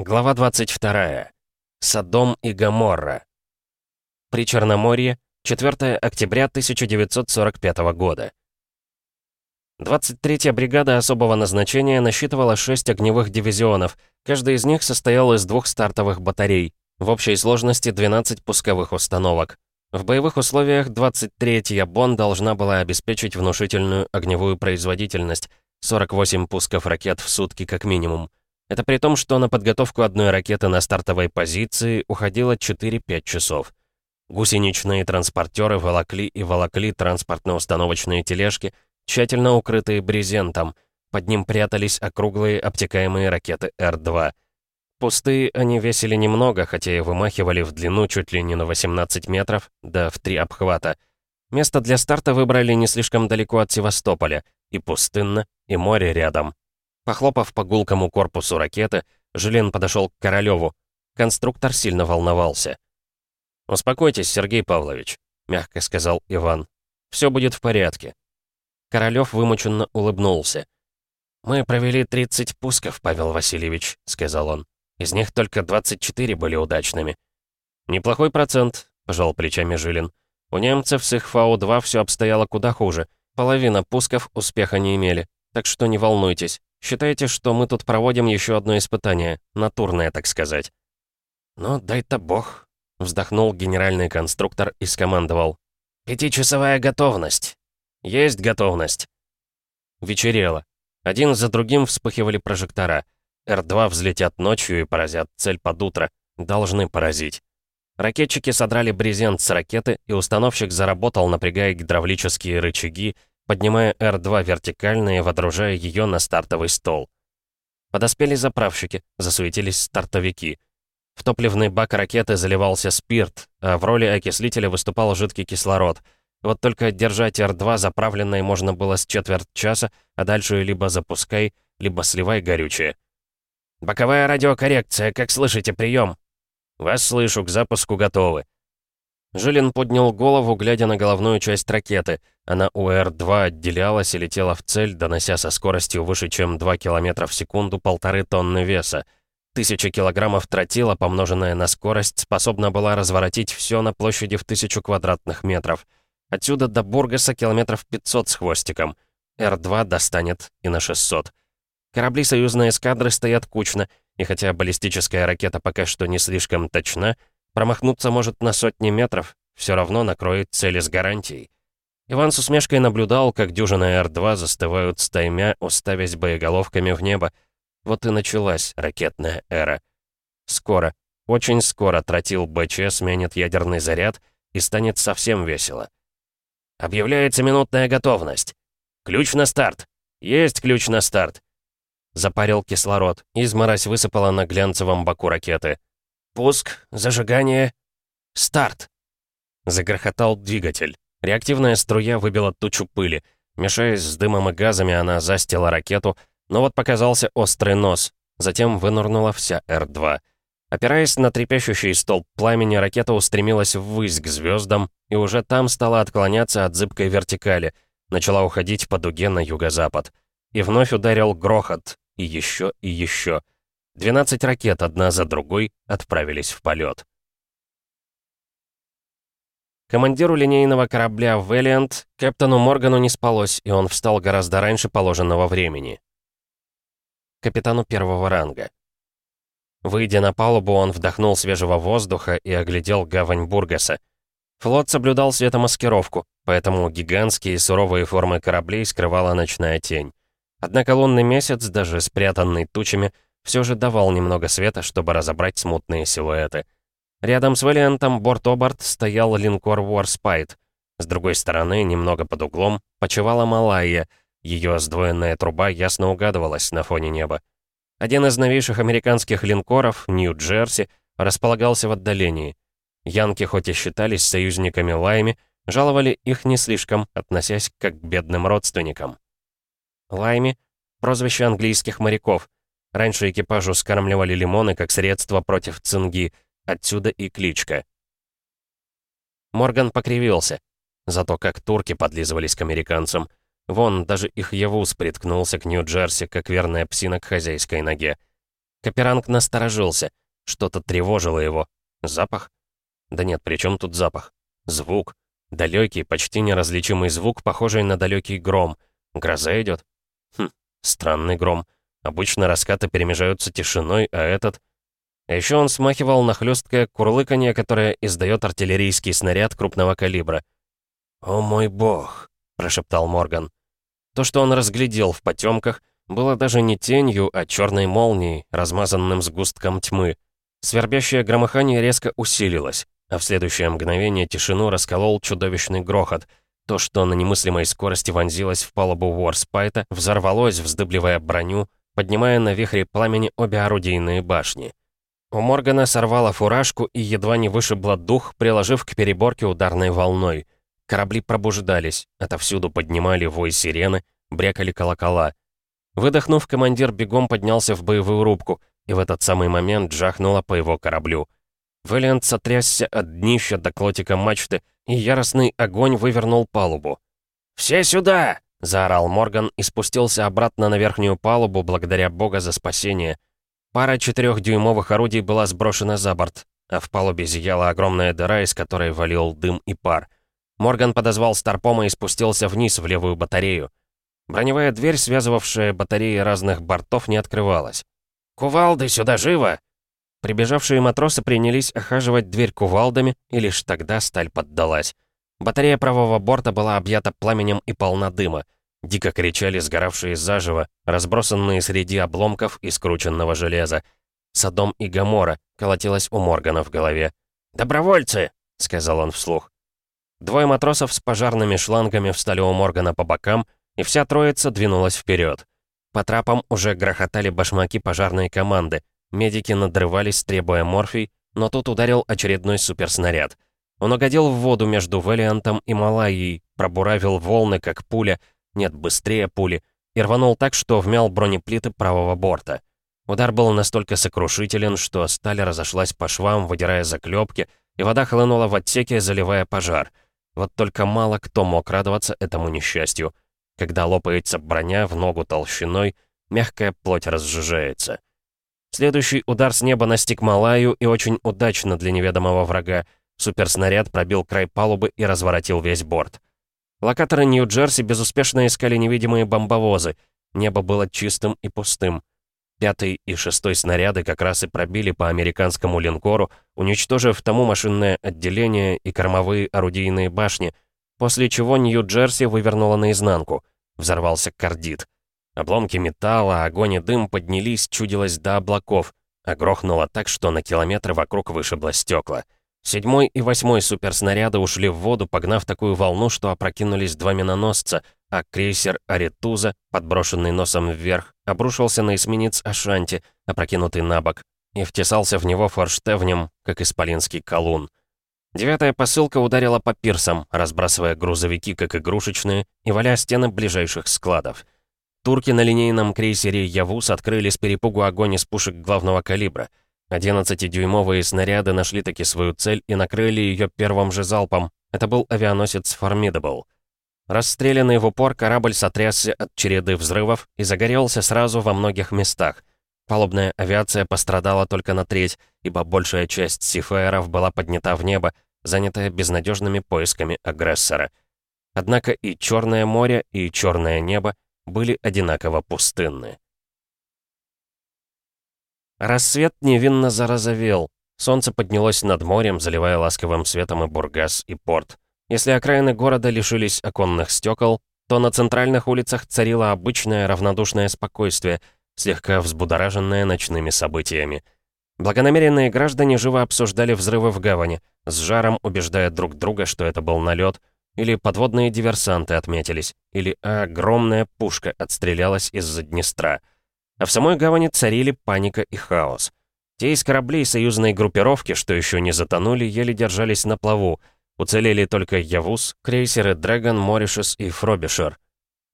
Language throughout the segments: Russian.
Глава 22. Содом и Гоморра. При Черноморье, 4 октября 1945 года. 23-я бригада особого назначения насчитывала 6 огневых дивизионов, каждый из них состоял из двух стартовых батарей, в общей сложности 12 пусковых установок. В боевых условиях 23-я БОН должна была обеспечить внушительную огневую производительность, 48 пусков ракет в сутки как минимум. Это при том, что на подготовку одной ракеты на стартовой позиции уходило 4-5 часов. Гусеничные транспортеры волокли и волокли транспортно-установочные тележки, тщательно укрытые брезентом. Под ним прятались округлые обтекаемые ракеты Р-2. Пустые они весили немного, хотя и вымахивали в длину чуть ли не на 18 метров, да в три обхвата. Место для старта выбрали не слишком далеко от Севастополя, и пустынно, и море рядом. Похлопав по гулкому корпусу ракеты, Жилин подошел к Королеву. Конструктор сильно волновался. «Успокойтесь, Сергей Павлович», — мягко сказал Иван. «Все будет в порядке». Королев вымученно улыбнулся. «Мы провели 30 пусков, Павел Васильевич», — сказал он. «Из них только 24 были удачными». «Неплохой процент», — пожал плечами Жилин. «У немцев с их Фау-2 все обстояло куда хуже. Половина пусков успеха не имели. Так что не волнуйтесь. Считайте, что мы тут проводим еще одно испытание, натурное, так сказать». «Ну, дай-то бог», — вздохнул генеральный конструктор и скомандовал. «Пятичасовая готовность». «Есть готовность». Вечерело. Один за другим вспыхивали прожектора. Р-2 взлетят ночью и поразят цель под утро. Должны поразить. Ракетчики содрали брезент с ракеты, и установщик заработал, напрягая гидравлические рычаги, поднимая Р-2 вертикально и водружая ее на стартовый стол. Подоспели заправщики, засуетились стартовики. В топливный бак ракеты заливался спирт, а в роли окислителя выступал жидкий кислород. Вот только держать Р-2 заправленной можно было с четверть часа, а дальше либо запускай, либо сливай горючее. «Боковая радиокоррекция, как слышите, прием?» «Вас слышу, к запуску готовы». Жилин поднял голову, глядя на головную часть ракеты. Она у Р-2 отделялась и летела в цель, донося со скоростью выше, чем 2 км в секунду полторы тонны веса. Тысяча килограммов тротила, помноженная на скорость, способна была разворотить все на площади в тысячу квадратных метров. Отсюда до Бургаса километров 500 с хвостиком. Р-2 достанет и на 600. Корабли союзной эскадры стоят кучно, и хотя баллистическая ракета пока что не слишком точна, Промахнуться может на сотни метров, все равно накроет цели с гарантией. Иван с усмешкой наблюдал, как дюжина Р-2 застывают стаймя, уставясь боеголовками в небо. Вот и началась ракетная эра. Скоро, очень скоро тротил БЧ сменит ядерный заряд и станет совсем весело. Объявляется минутная готовность. Ключ на старт. Есть ключ на старт. Запарил кислород. Изморозь высыпала на глянцевом боку ракеты. Пуск, зажигание, старт. Загрохотал двигатель. Реактивная струя выбила тучу пыли. Мешаясь с дымом и газами, она застила ракету, но вот показался острый нос. Затем вынырнула вся Р-2. Опираясь на трепещущий столб пламени, ракета устремилась ввысь к звездам и уже там стала отклоняться от зыбкой вертикали, начала уходить по дуге на юго-запад. И вновь ударил грохот, и еще, и еще. 12 ракет одна за другой отправились в полет. Командиру линейного корабля «Вэллиант» капитану Моргану не спалось, и он встал гораздо раньше положенного времени. Капитану первого ранга. Выйдя на палубу, он вдохнул свежего воздуха и оглядел гавань Бургаса. Флот соблюдал светомаскировку, поэтому гигантские суровые формы кораблей скрывала ночная тень. Однако лунный месяц, даже спрятанный тучами, все же давал немного света, чтобы разобрать смутные силуэты. Рядом с Вэллиантом борт-оборт стоял линкор Warspite. С другой стороны, немного под углом, почевала Малайя. Ее сдвоенная труба ясно угадывалась на фоне неба. Один из новейших американских линкоров, Нью-Джерси, располагался в отдалении. Янки хоть и считались союзниками Лайми, жаловали их не слишком, относясь как к бедным родственникам. Лайми — прозвище английских моряков — Раньше экипажу скармливали лимоны как средство против цинги, отсюда и кличка. Морган покривился. Зато как турки подлизывались к американцам. Вон, даже их Явуз приткнулся к Нью-Джерси, как верная псина к хозяйской ноге. Каперанг насторожился. Что-то тревожило его. Запах? Да нет, при чем тут запах? Звук. Далекий, почти неразличимый звук, похожий на далекий гром. Гроза идет. Хм, странный гром. Обычно раскаты перемежаются тишиной, а этот... А еще он смахивал на хлесткое курлыканье, которое издает артиллерийский снаряд крупного калибра. «О мой бог!» — прошептал Морган. То, что он разглядел в потемках, было даже не тенью, а черной молнией, размазанным сгустком тьмы. Свербящее громыхание резко усилилось, а в следующее мгновение тишину расколол чудовищный грохот. То, что на немыслимой скорости вонзилось в палубу Уорспайта, взорвалось, вздыбливая броню, поднимая на вихре пламени обе орудийные башни. У Моргана сорвало фуражку и едва не вышибло дух, приложив к переборке ударной волной. Корабли пробуждались, отовсюду поднимали вой сирены, брякали колокола. Выдохнув, командир бегом поднялся в боевую рубку, и в этот самый момент джахнуло по его кораблю. Вэллиант сотрясся от днища до клотика мачты, и яростный огонь вывернул палубу. «Все сюда!» — заорал Морган и спустился обратно на верхнюю палубу благодаря Бога за спасение. Пара четырехдюймовых орудий была сброшена за борт, а в палубе зияла огромная дыра, из которой валил дым и пар. Морган подозвал Старпома и спустился вниз в левую батарею. Броневая дверь, связывавшая батареи разных бортов, не открывалась. «Кувалды, сюда живо!» Прибежавшие матросы принялись охаживать дверь кувалдами, и лишь тогда сталь поддалась. Батарея правого борта была объята пламенем и полна дыма. Дико кричали сгоравшие заживо, разбросанные среди обломков и скрученного железа. Содом и Гамора колотилась у Моргана в голове. «Добровольцы!» — сказал он вслух. Двое матросов с пожарными шлангами встали у Моргана по бокам — и вся троица двинулась вперед. По трапам уже грохотали башмаки пожарной команды. Медики надрывались, требуя морфий, но тут ударил очередной суперснаряд. Он угодил в воду между Вэлиантом и Малайей, пробуравил волны, как пуля, нет, быстрее пули, и рванул так, что вмял бронеплиты правого борта. Удар был настолько сокрушителен, что сталь разошлась по швам, выдирая заклепки, и вода хлынула в отсеке, заливая пожар. Вот только мало кто мог радоваться этому несчастью. Когда лопается броня в ногу толщиной, мягкая плоть разжижается. Следующий удар с неба настиг Малаю и очень удачно для неведомого врага. Суперснаряд пробил край палубы и разворотил весь борт. Локаторы Нью-Джерси безуспешно искали невидимые бомбовозы. Небо было чистым и пустым. Пятый и шестой снаряды как раз и пробили по американскому линкору, уничтожив тому машинное отделение и кормовые орудийные башни — После чего Нью-Джерси вывернуло наизнанку. Взорвался кардит. Обломки металла, огонь и дым поднялись, чудилось до облаков, а грохнуло так, что на километры вокруг вышибло стекла. Седьмой и восьмой суперснаряды ушли в воду, погнав такую волну, что опрокинулись два миноносца, а крейсер Аритуза, подброшенный носом вверх, обрушился на эсминец Ашанти, опрокинутый на бок, и втесался в него форштевнем, как исполинский колун. Девятая посылка ударила по пирсам, разбрасывая грузовики как игрушечные и валя стены ближайших складов. Турки на линейном крейсере «Явус» открыли с перепугу огонь из пушек главного калибра. 11-дюймовые снаряды нашли таки свою цель и накрыли ее первым же залпом. Это был авианосец «Формидабл». Расстрелянный в упор корабль сотрясся от череды взрывов и загорелся сразу во многих местах. Палубная авиация пострадала только на треть, ибо большая часть сифаеров была поднята в небо, занятая безнадежными поисками агрессора. Однако и Черное море, и Черное небо были одинаково пустынны. Рассвет невинно зарозовел. Солнце поднялось над морем, заливая ласковым светом и Бургас, и порт. Если окраины города лишились оконных стекол, то на центральных улицах царило обычное равнодушное спокойствие — слегка взбудораженная ночными событиями. Благонамеренные граждане живо обсуждали взрывы в гавани, с жаром убеждая друг друга, что это был налет, или подводные диверсанты отметились, или огромная пушка отстрелялась из-за Днестра. А в самой гавани царили паника и хаос. Те из кораблей союзной группировки, что еще не затонули, еле держались на плаву. Уцелели только Явус, крейсеры Дрэгон, Моришес и Фробишер.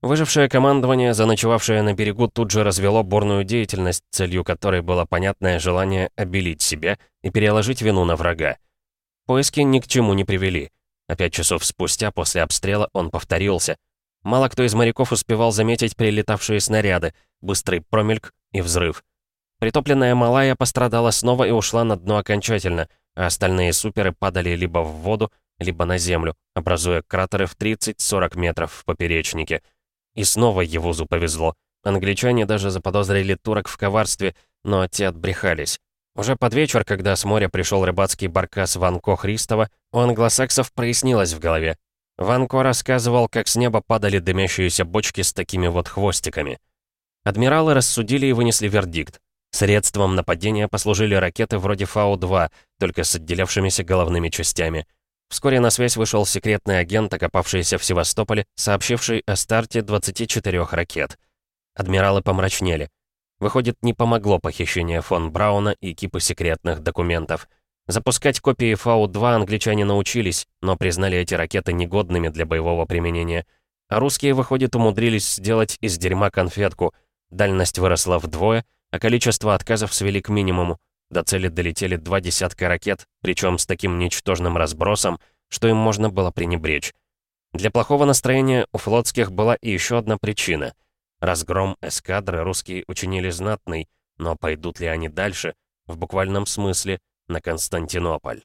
Выжившее командование, заночевавшее на берегу, тут же развело бурную деятельность, целью которой было понятное желание обелить себя и переложить вину на врага. Поиски ни к чему не привели. А пять часов спустя после обстрела он повторился. Мало кто из моряков успевал заметить прилетавшие снаряды, быстрый промельк и взрыв. Притопленная Малая пострадала снова и ушла на дно окончательно, а остальные суперы падали либо в воду, либо на землю, образуя кратеры в 30-40 метров в поперечнике. И снова Евузу повезло. Англичане даже заподозрили турок в коварстве, но те отбрехались. Уже под вечер, когда с моря пришел рыбацкий баркас Ванко Христова, у англосаксов прояснилось в голове. Ванко рассказывал, как с неба падали дымящиеся бочки с такими вот хвостиками. Адмиралы рассудили и вынесли вердикт. Средством нападения послужили ракеты вроде Фау-2, только с отделявшимися головными частями. Вскоре на связь вышел секретный агент, окопавшийся в Севастополе, сообщивший о старте 24 ракет. Адмиралы помрачнели. Выходит, не помогло похищение фон Брауна и кипы секретных документов. Запускать копии Фау-2 англичане научились, но признали эти ракеты негодными для боевого применения. А русские, выходит, умудрились сделать из дерьма конфетку. Дальность выросла вдвое, а количество отказов свели к минимуму. До цели долетели два десятка ракет, причем с таким ничтожным разбросом, что им можно было пренебречь. Для плохого настроения у флотских была и еще одна причина. Разгром эскадры русские учинили знатный, но пойдут ли они дальше, в буквальном смысле, на Константинополь?